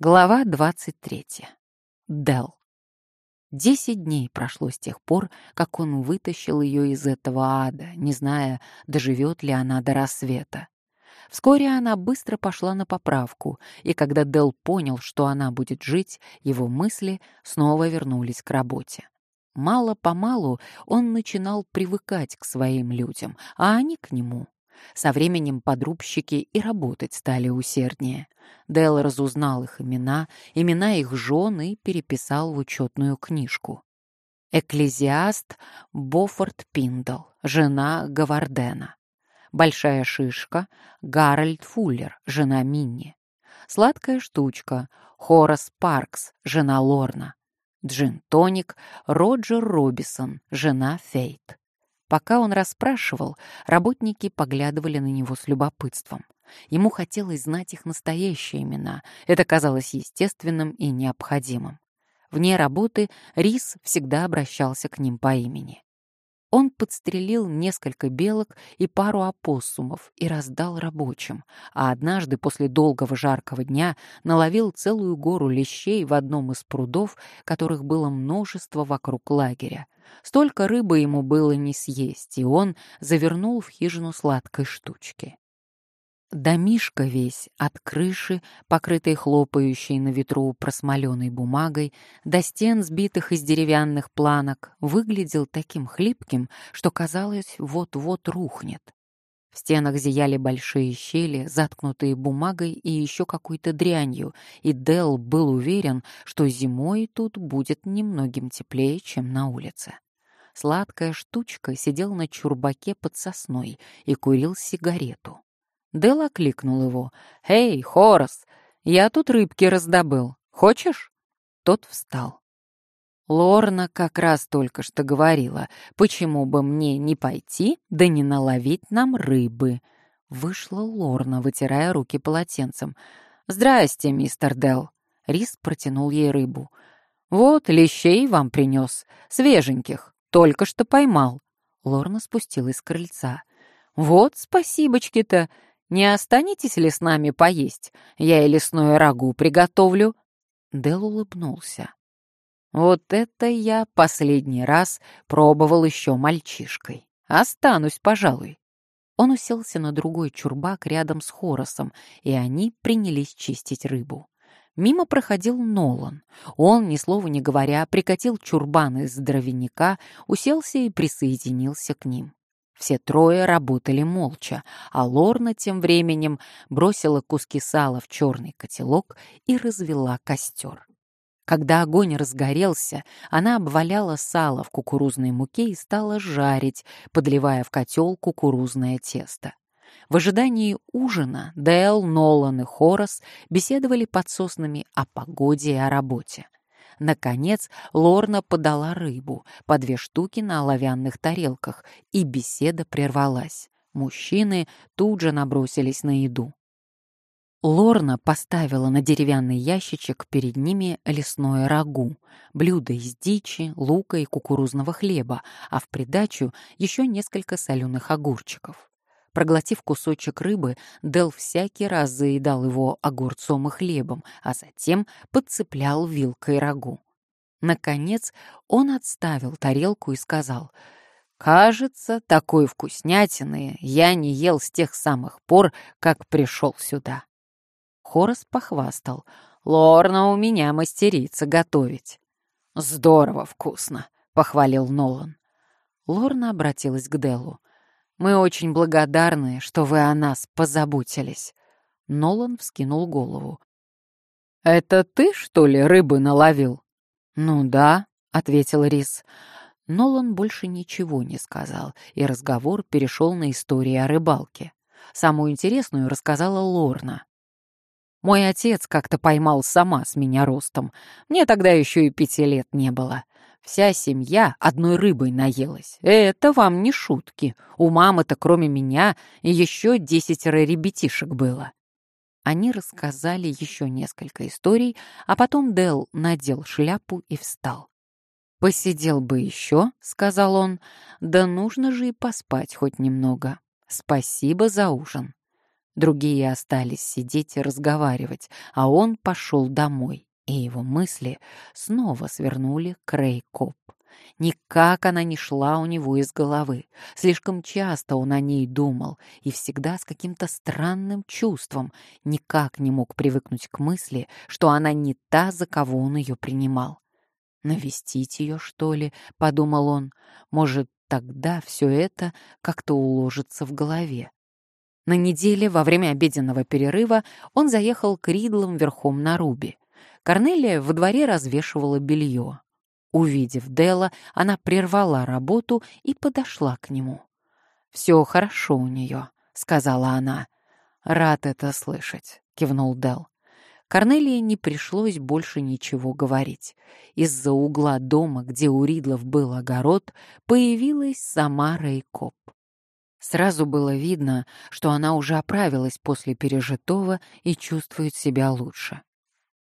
Глава 23. Дел. Десять дней прошло с тех пор, как он вытащил ее из этого ада, не зная, доживет ли она до рассвета. Вскоре она быстро пошла на поправку, и когда Дел понял, что она будет жить, его мысли снова вернулись к работе. Мало-помалу он начинал привыкать к своим людям, а они к нему. Со временем подрубщики и работать стали усерднее. Дэл разузнал их имена, имена их жен и переписал в учетную книжку. Экклезиаст Бофорд Пиндл, жена Гавардена. Большая шишка Гарольд Фуллер, жена Минни. Сладкая штучка Хорас Паркс, жена Лорна. Джин-тоник Роджер Робисон, жена Фейт. Пока он расспрашивал, работники поглядывали на него с любопытством. Ему хотелось знать их настоящие имена. Это казалось естественным и необходимым. Вне работы Рис всегда обращался к ним по имени. Он подстрелил несколько белок и пару опоссумов и раздал рабочим, а однажды после долгого жаркого дня наловил целую гору лещей в одном из прудов, которых было множество вокруг лагеря. Столько рыбы ему было не съесть, и он завернул в хижину сладкой штучки. Домишка весь, от крыши, покрытой хлопающей на ветру просмоленной бумагой, до стен, сбитых из деревянных планок, выглядел таким хлипким, что казалось, вот-вот рухнет. В стенах зияли большие щели, заткнутые бумагой и еще какой-то дрянью, и Дел был уверен, что зимой тут будет немногим теплее, чем на улице. Сладкая штучка сидел на чурбаке под сосной и курил сигарету. Дел окликнул его. «Эй, Хорос, я тут рыбки раздобыл. Хочешь?» Тот встал. Лорна как раз только что говорила, почему бы мне не пойти, да не наловить нам рыбы. Вышла Лорна, вытирая руки полотенцем. «Здрасте, мистер Дел. Рис протянул ей рыбу. «Вот, лещей вам принес, свеженьких, только что поймал». Лорна спустилась с крыльца. «Вот спасибочки-то! Не останетесь ли с нами поесть? Я и лесное рагу приготовлю». Дел улыбнулся. «Вот это я последний раз пробовал еще мальчишкой. Останусь, пожалуй». Он уселся на другой чурбак рядом с Хоросом, и они принялись чистить рыбу. Мимо проходил Нолан. Он, ни слова не говоря, прикатил чурбан из дровяника, уселся и присоединился к ним. Все трое работали молча, а Лорна тем временем бросила куски сала в черный котелок и развела костер. Когда огонь разгорелся, она обваляла сало в кукурузной муке и стала жарить, подливая в котел кукурузное тесто. В ожидании ужина Дэл, Нолан и Хорас беседовали под соснами о погоде и о работе. Наконец Лорна подала рыбу, по две штуки на оловянных тарелках, и беседа прервалась. Мужчины тут же набросились на еду. Лорна поставила на деревянный ящичек перед ними лесное рагу, блюдо из дичи, лука и кукурузного хлеба, а в придачу еще несколько соленых огурчиков. Проглотив кусочек рыбы, Дел всякий раз заедал его огурцом и хлебом, а затем подцеплял вилкой рагу. Наконец он отставил тарелку и сказал, «Кажется, такой вкуснятины я не ел с тех самых пор, как пришел сюда». Хорос похвастал, «Лорна у меня мастерица готовить». «Здорово вкусно», — похвалил Нолан. Лорна обратилась к Делу. Мы очень благодарны, что вы о нас позаботились». Нолан вскинул голову. «Это ты, что ли, рыбы наловил?» «Ну да», — ответил Рис. Нолан больше ничего не сказал, и разговор перешел на истории о рыбалке. Самую интересную рассказала Лорна. «Мой отец как-то поймал сама с меня ростом. Мне тогда еще и пяти лет не было. Вся семья одной рыбой наелась. Это вам не шутки. У мамы-то кроме меня еще десятеро ребятишек было. Они рассказали еще несколько историй, а потом Дел надел шляпу и встал. «Посидел бы еще», — сказал он, — «да нужно же и поспать хоть немного. Спасибо за ужин». Другие остались сидеть и разговаривать, а он пошел домой, и его мысли снова свернули к Рейкоп. Никак она не шла у него из головы. Слишком часто он о ней думал и всегда с каким-то странным чувством никак не мог привыкнуть к мысли, что она не та, за кого он ее принимал. «Навестить ее, что ли?» — подумал он. «Может, тогда все это как-то уложится в голове». На неделе во время обеденного перерыва он заехал к Ридлам верхом на Руби. Корнелия во дворе развешивала белье. Увидев Дела, она прервала работу и подошла к нему. «Все хорошо у нее», — сказала она. «Рад это слышать», — кивнул Дел. Корнелии не пришлось больше ничего говорить. Из-за угла дома, где у Ридлов был огород, появилась сама Рейкоп. Сразу было видно, что она уже оправилась после пережитого и чувствует себя лучше.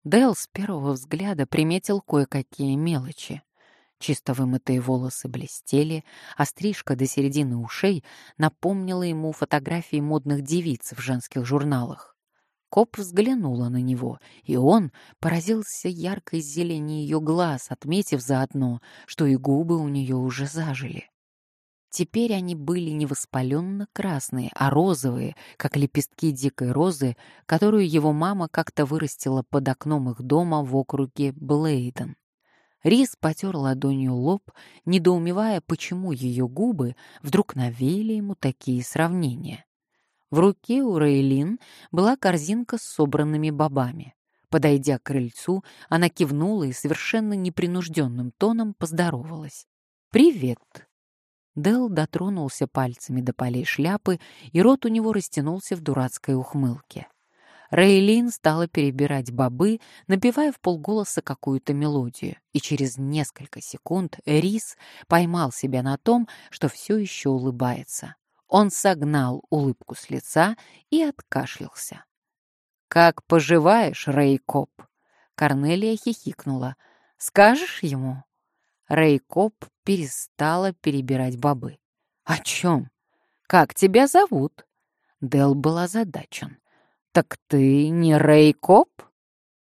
Дэл с первого взгляда приметил кое-какие мелочи. Чисто вымытые волосы блестели, а стрижка до середины ушей напомнила ему фотографии модных девиц в женских журналах. Коп взглянула на него, и он поразился яркой зелени ее глаз, отметив заодно, что и губы у нее уже зажили. Теперь они были не воспаленно красные, а розовые, как лепестки дикой розы, которую его мама как-то вырастила под окном их дома в округе Блейден. Рис потер ладонью лоб, недоумевая, почему ее губы вдруг навели ему такие сравнения. В руке у Рейлин была корзинка с собранными бобами. Подойдя к крыльцу, она кивнула и совершенно непринужденным тоном поздоровалась. «Привет!» Дел дотронулся пальцами до полей шляпы, и рот у него растянулся в дурацкой ухмылке. Рейлин стала перебирать бобы, напевая в полголоса какую-то мелодию, и через несколько секунд Рис поймал себя на том, что все еще улыбается. Он согнал улыбку с лица и откашлялся. «Как поживаешь, Рейкоп?» Корнелия хихикнула. «Скажешь ему?» Рейкоп перестала перебирать бобы. «О чем? Как тебя зовут?» Дел был озадачен. «Так ты не Рейкоп?»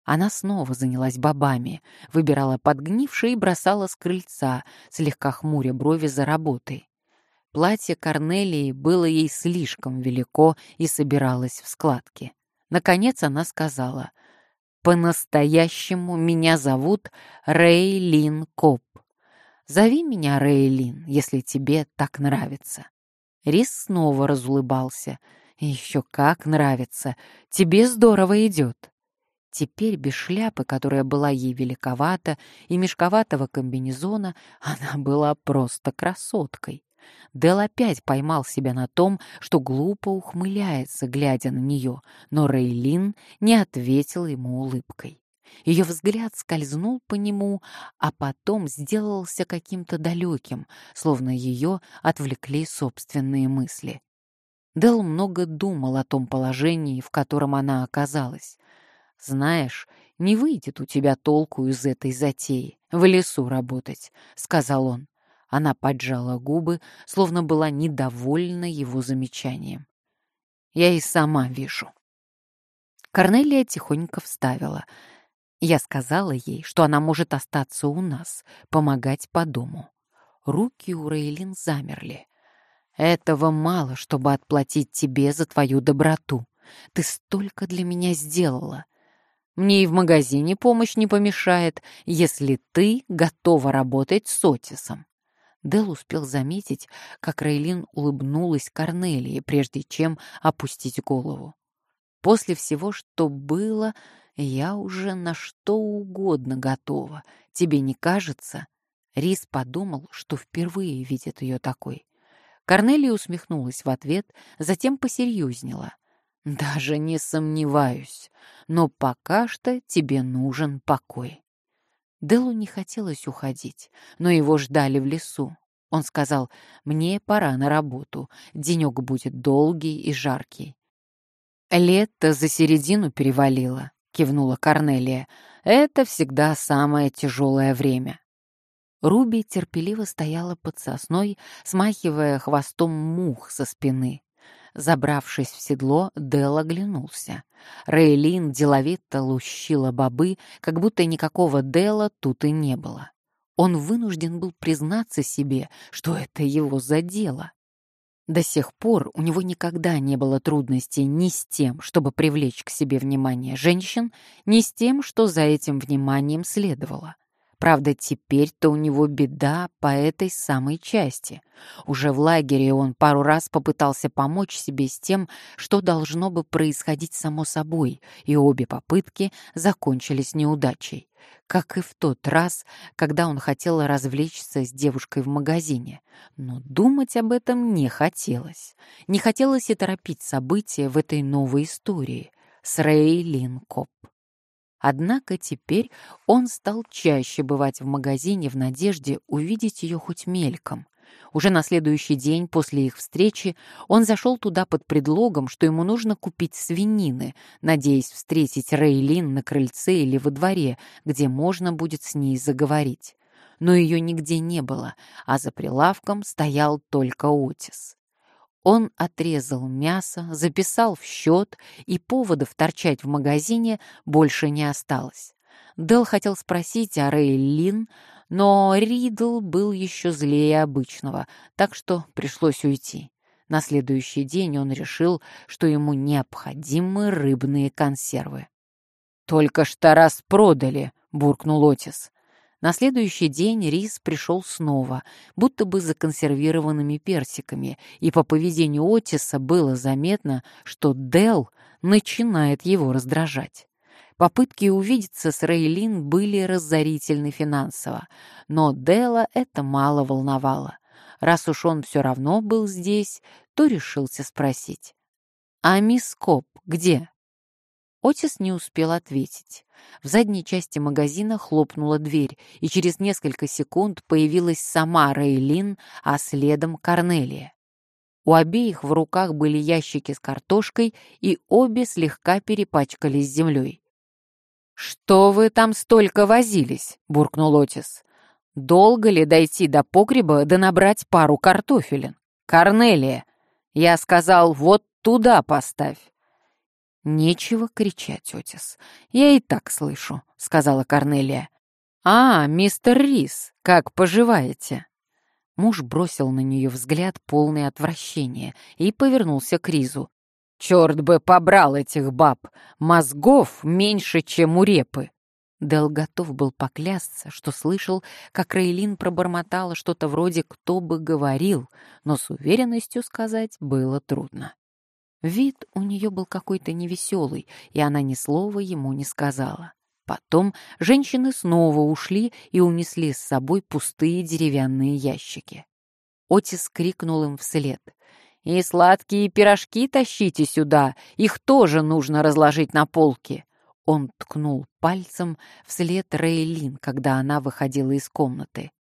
Она снова занялась бобами, выбирала подгнившие и бросала с крыльца, слегка хмуря брови за работой. Платье Корнелии было ей слишком велико и собиралось в складки. Наконец она сказала, «По-настоящему меня зовут Рейлин Коп. Зови меня Рейлин, если тебе так нравится». Рис снова разулыбался. «Еще как нравится. Тебе здорово идет». Теперь без шляпы, которая была ей великовата, и мешковатого комбинезона, она была просто красоткой. Дел опять поймал себя на том, что глупо ухмыляется, глядя на нее, но Рейлин не ответил ему улыбкой. Ее взгляд скользнул по нему, а потом сделался каким-то далеким, словно ее отвлекли собственные мысли. Дел много думал о том положении, в котором она оказалась. «Знаешь, не выйдет у тебя толку из этой затеи, в лесу работать», — сказал он. Она поджала губы, словно была недовольна его замечанием. «Я и сама вижу». Корнелия тихонько вставила — я сказала ей, что она может остаться у нас, помогать по дому. Руки у Рейлин замерли. «Этого мало, чтобы отплатить тебе за твою доброту. Ты столько для меня сделала. Мне и в магазине помощь не помешает, если ты готова работать с Отисом». Дел успел заметить, как Рейлин улыбнулась Корнелии, прежде чем опустить голову. После всего, что было, я уже на что угодно готова. Тебе не кажется? Рис подумал, что впервые видит ее такой. Корнелия усмехнулась в ответ, затем посерьезнела. «Даже не сомневаюсь, но пока что тебе нужен покой». Делу не хотелось уходить, но его ждали в лесу. Он сказал, «Мне пора на работу, денек будет долгий и жаркий». Лето за середину перевалило. — кивнула Корнелия. «Это всегда самое тяжелое время». Руби терпеливо стояла под сосной, смахивая хвостом мух со спины. Забравшись в седло, Дел оглянулся. Рейлин деловито лущила бобы, как будто никакого Дела тут и не было. Он вынужден был признаться себе, что это его задело. До сих пор у него никогда не было трудностей ни с тем, чтобы привлечь к себе внимание женщин, ни с тем, что за этим вниманием следовало. Правда, теперь-то у него беда по этой самой части. Уже в лагере он пару раз попытался помочь себе с тем, что должно бы происходить само собой, и обе попытки закончились неудачей. Как и в тот раз, когда он хотел развлечься с девушкой в магазине. Но думать об этом не хотелось. Не хотелось и торопить события в этой новой истории с Рэй Лин Коп. Однако теперь он стал чаще бывать в магазине в надежде увидеть ее хоть мельком. Уже на следующий день после их встречи он зашел туда под предлогом, что ему нужно купить свинины, надеясь встретить Рейлин на крыльце или во дворе, где можно будет с ней заговорить. Но ее нигде не было, а за прилавком стоял только Отис. Он отрезал мясо, записал в счет, и поводов торчать в магазине больше не осталось. Дел хотел спросить о Рейлин, но Ридл был еще злее обычного, так что пришлось уйти. На следующий день он решил, что ему необходимы рыбные консервы. «Только что раз продали», — буркнул Отис. На следующий день рис пришел снова, будто бы законсервированными персиками, и по поведению Отиса было заметно, что Дел начинает его раздражать. Попытки увидеться с Рейлин были разорительны финансово, но Дела это мало волновало. Раз уж он все равно был здесь, то решился спросить. «А мисс Коп где?» Отис не успел ответить. В задней части магазина хлопнула дверь, и через несколько секунд появилась сама Рейлин, а следом Корнелия. У обеих в руках были ящики с картошкой, и обе слегка перепачкались землей. «Что вы там столько возились?» — буркнул Отис. «Долго ли дойти до погреба да набрать пару картофелин? Корнелия!» Я сказал, вот туда поставь. «Нечего кричать, Отис. Я и так слышу», — сказала Корнелия. «А, мистер Рис, как поживаете?» Муж бросил на нее взгляд полный отвращения и повернулся к Ризу. «Черт бы побрал этих баб! Мозгов меньше, чем у репы!» Дел готов был поклясться, что слышал, как Рейлин пробормотала что-то вроде «кто бы говорил», но с уверенностью сказать было трудно. Вид у нее был какой-то невеселый, и она ни слова ему не сказала. Потом женщины снова ушли и унесли с собой пустые деревянные ящики. Отис крикнул им вслед. «И сладкие пирожки тащите сюда, их тоже нужно разложить на полке». Он ткнул пальцем вслед Рейлин, когда она выходила из комнаты.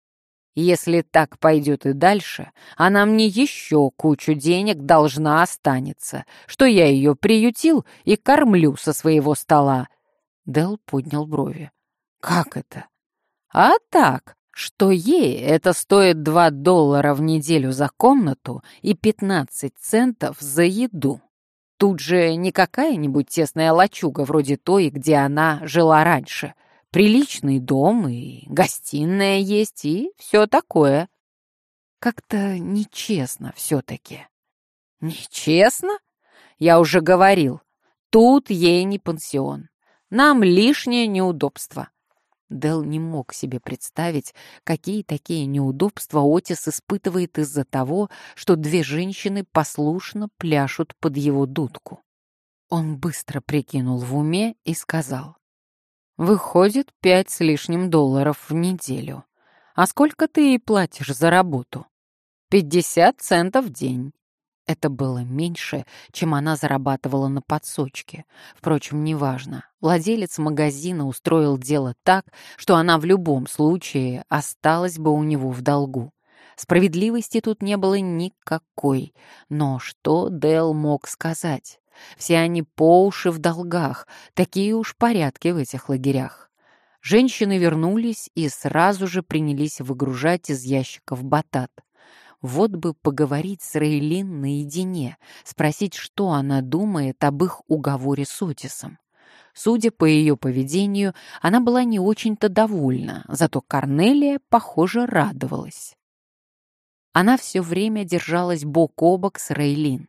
Если так пойдет и дальше, она мне еще кучу денег должна останется, что я ее приютил и кормлю со своего стола. Дел поднял брови. Как это? А так, что ей это стоит два доллара в неделю за комнату и пятнадцать центов за еду. Тут же не какая-нибудь тесная лачуга вроде той, где она жила раньше — Приличный дом и гостиная есть, и все такое. Как-то нечестно все-таки. Нечестно? Я уже говорил, тут ей не пансион. Нам лишнее неудобство. Дел не мог себе представить, какие такие неудобства Отис испытывает из-за того, что две женщины послушно пляшут под его дудку. Он быстро прикинул в уме и сказал. Выходит, пять с лишним долларов в неделю. А сколько ты ей платишь за работу? Пятьдесят центов в день. Это было меньше, чем она зарабатывала на подсочке. Впрочем, неважно. Владелец магазина устроил дело так, что она в любом случае осталась бы у него в долгу. Справедливости тут не было никакой. Но что Дэл мог сказать? Все они по уши в долгах, такие уж порядки в этих лагерях. Женщины вернулись и сразу же принялись выгружать из ящиков батат. Вот бы поговорить с Рейлин наедине, спросить, что она думает об их уговоре с Отисом. Судя по ее поведению, она была не очень-то довольна, зато Корнелия, похоже, радовалась. Она все время держалась бок о бок с Рейлин.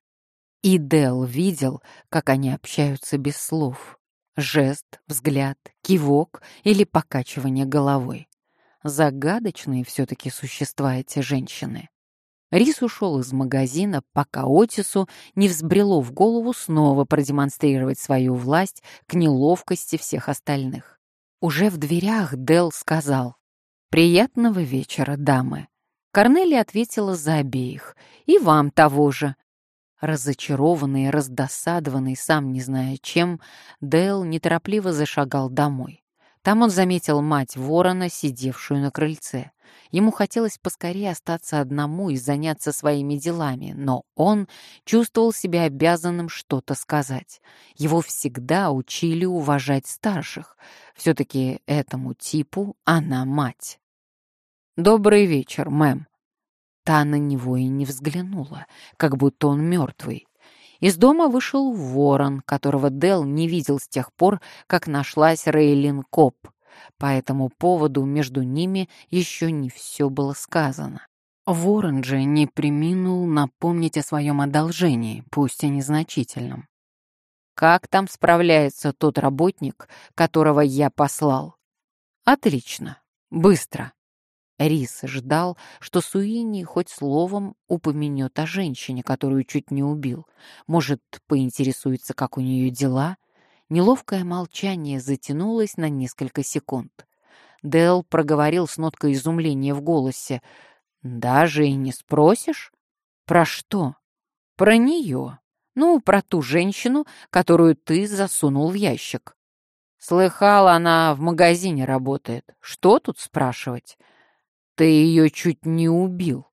И Дел видел, как они общаются без слов. Жест, взгляд, кивок или покачивание головой. Загадочные все-таки существа эти женщины. Рис ушел из магазина, пока Отису не взбрело в голову снова продемонстрировать свою власть к неловкости всех остальных. Уже в дверях Дел сказал «Приятного вечера, дамы». Корнели ответила за обеих. «И вам того же». Разочарованный, раздосадованный, сам не зная чем, Дэл неторопливо зашагал домой. Там он заметил мать ворона, сидевшую на крыльце. Ему хотелось поскорее остаться одному и заняться своими делами, но он чувствовал себя обязанным что-то сказать. Его всегда учили уважать старших. Все-таки этому типу она мать. «Добрый вечер, мэм». Та на него и не взглянула, как будто он мертвый. Из дома вышел ворон, которого Дел не видел с тех пор, как нашлась Рейлин Коп. По этому поводу между ними еще не все было сказано. Ворон же не приминул напомнить о своем одолжении, пусть и незначительном. «Как там справляется тот работник, которого я послал?» «Отлично. Быстро». Рис ждал, что Суини хоть словом упомянет о женщине, которую чуть не убил. Может, поинтересуется, как у нее дела — Неловкое молчание затянулось на несколько секунд. Дэл проговорил с ноткой изумления в голосе. «Даже и не спросишь? Про что?» «Про нее. Ну, про ту женщину, которую ты засунул в ящик». «Слыхала, она в магазине работает. Что тут спрашивать? Ты ее чуть не убил».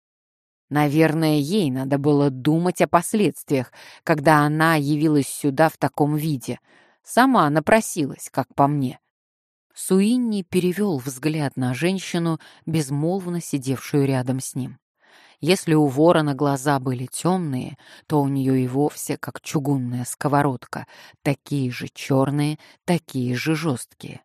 Наверное, ей надо было думать о последствиях, когда она явилась сюда в таком виде — Сама напросилась, как по мне. Суинни перевел взгляд на женщину, безмолвно сидевшую рядом с ним. Если у ворона глаза были темные, то у нее и вовсе как чугунная сковородка, такие же черные, такие же жесткие.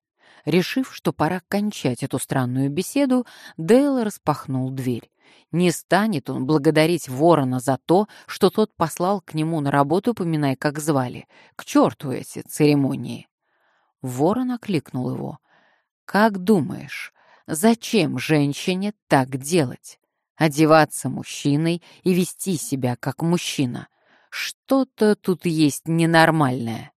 Решив, что пора кончать эту странную беседу, Дейл распахнул дверь. Не станет он благодарить ворона за то, что тот послал к нему на работу, поминай, как звали. К черту эти церемонии. Ворон окликнул его. «Как думаешь, зачем женщине так делать? Одеваться мужчиной и вести себя как мужчина? Что-то тут есть ненормальное».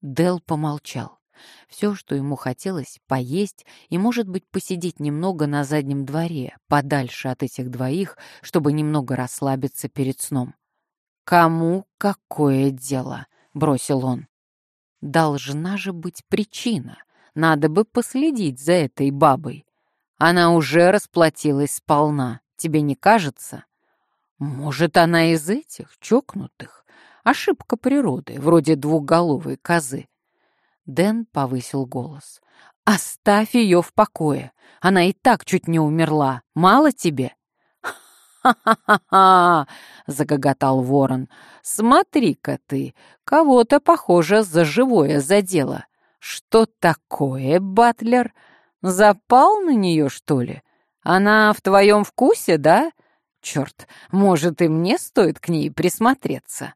Дел помолчал. Все, что ему хотелось, поесть и, может быть, посидеть немного на заднем дворе, подальше от этих двоих, чтобы немного расслабиться перед сном. «Кому какое дело?» — бросил он. «Должна же быть причина. Надо бы последить за этой бабой. Она уже расплатилась сполна, тебе не кажется?» «Может, она из этих, чокнутых?» Ошибка природы, вроде двухголовой козы. Дэн повысил голос. «Оставь ее в покое. Она и так чуть не умерла. Мало тебе?» «Ха-ха-ха-ха!» — загоготал ворон. «Смотри-ка ты, кого-то, похоже, за живое задело. Что такое, Батлер? Запал на нее, что ли? Она в твоем вкусе, да? Черт, может, и мне стоит к ней присмотреться?»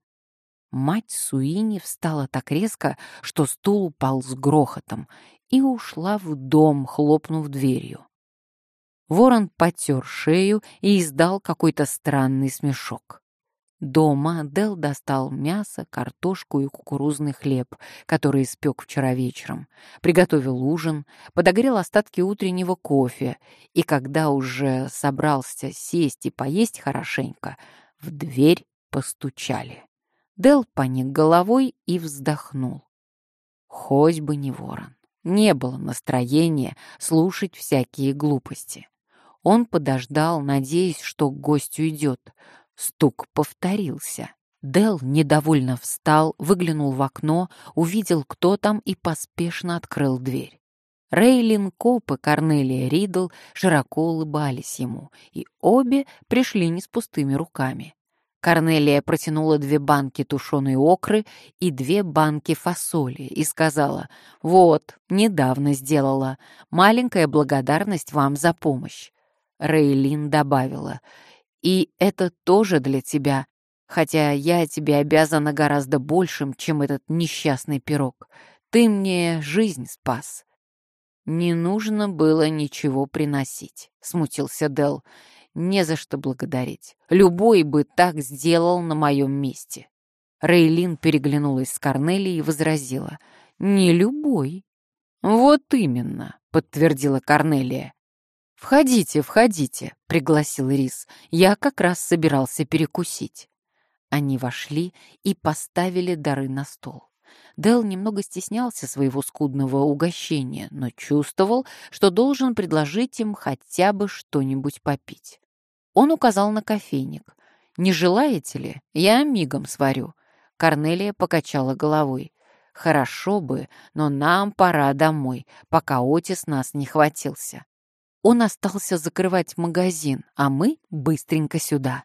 Мать Суини встала так резко, что стул упал с грохотом, и ушла в дом, хлопнув дверью. Ворон потер шею и издал какой-то странный смешок. Дома Дел достал мясо, картошку и кукурузный хлеб, который испек вчера вечером, приготовил ужин, подогрел остатки утреннего кофе, и когда уже собрался сесть и поесть хорошенько, в дверь постучали. Дел поник головой и вздохнул. Хоть бы не ворон. Не было настроения слушать всякие глупости. Он подождал, надеясь, что гость уйдет. Стук повторился. Дел недовольно встал, выглянул в окно, увидел, кто там, и поспешно открыл дверь. Рейлин Коп и Корнелия Ридл широко улыбались ему, и обе пришли не с пустыми руками. Корнелия протянула две банки тушеной окры и две банки фасоли и сказала, «Вот, недавно сделала. Маленькая благодарность вам за помощь». Рейлин добавила, «И это тоже для тебя, хотя я тебе обязана гораздо большим, чем этот несчастный пирог. Ты мне жизнь спас». «Не нужно было ничего приносить», — смутился Дел. «Не за что благодарить. Любой бы так сделал на моем месте». Рейлин переглянулась с Корнелией и возразила. «Не любой». «Вот именно», — подтвердила Корнелия. «Входите, входите», — пригласил Рис. «Я как раз собирался перекусить». Они вошли и поставили дары на стол. Дел немного стеснялся своего скудного угощения, но чувствовал, что должен предложить им хотя бы что-нибудь попить. Он указал на кофейник. «Не желаете ли? Я мигом сварю». Корнелия покачала головой. «Хорошо бы, но нам пора домой, пока Отис нас не хватился». Он остался закрывать магазин, а мы быстренько сюда.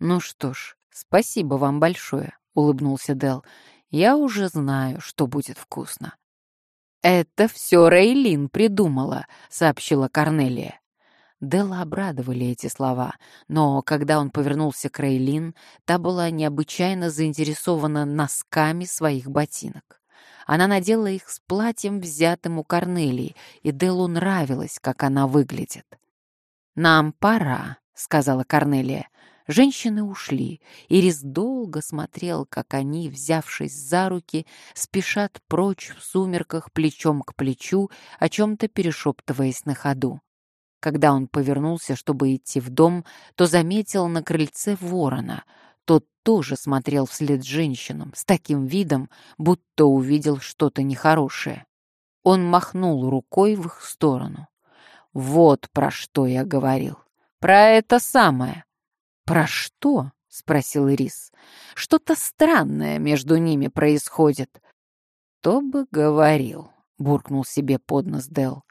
«Ну что ж, спасибо вам большое», — улыбнулся Дел. Я уже знаю, что будет вкусно». «Это все Рейлин придумала», — сообщила Корнелия. Делла обрадовали эти слова, но когда он повернулся к Рейлин, та была необычайно заинтересована носками своих ботинок. Она надела их с платьем, взятым у Корнелии, и Деллу нравилось, как она выглядит. «Нам пора», — сказала Корнелия. Женщины ушли, и Рис долго смотрел, как они, взявшись за руки, спешат прочь в сумерках плечом к плечу, о чем-то перешептываясь на ходу. Когда он повернулся, чтобы идти в дом, то заметил на крыльце ворона. Тот тоже смотрел вслед женщинам с таким видом, будто увидел что-то нехорошее. Он махнул рукой в их сторону. «Вот про что я говорил. Про это самое. «Про что?» — спросил Ирис. «Что-то странное между ними происходит». «Кто бы говорил?» — буркнул себе под нос Дел.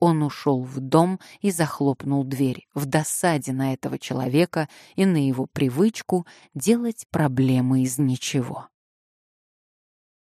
Он ушел в дом и захлопнул дверь в досаде на этого человека и на его привычку делать проблемы из ничего.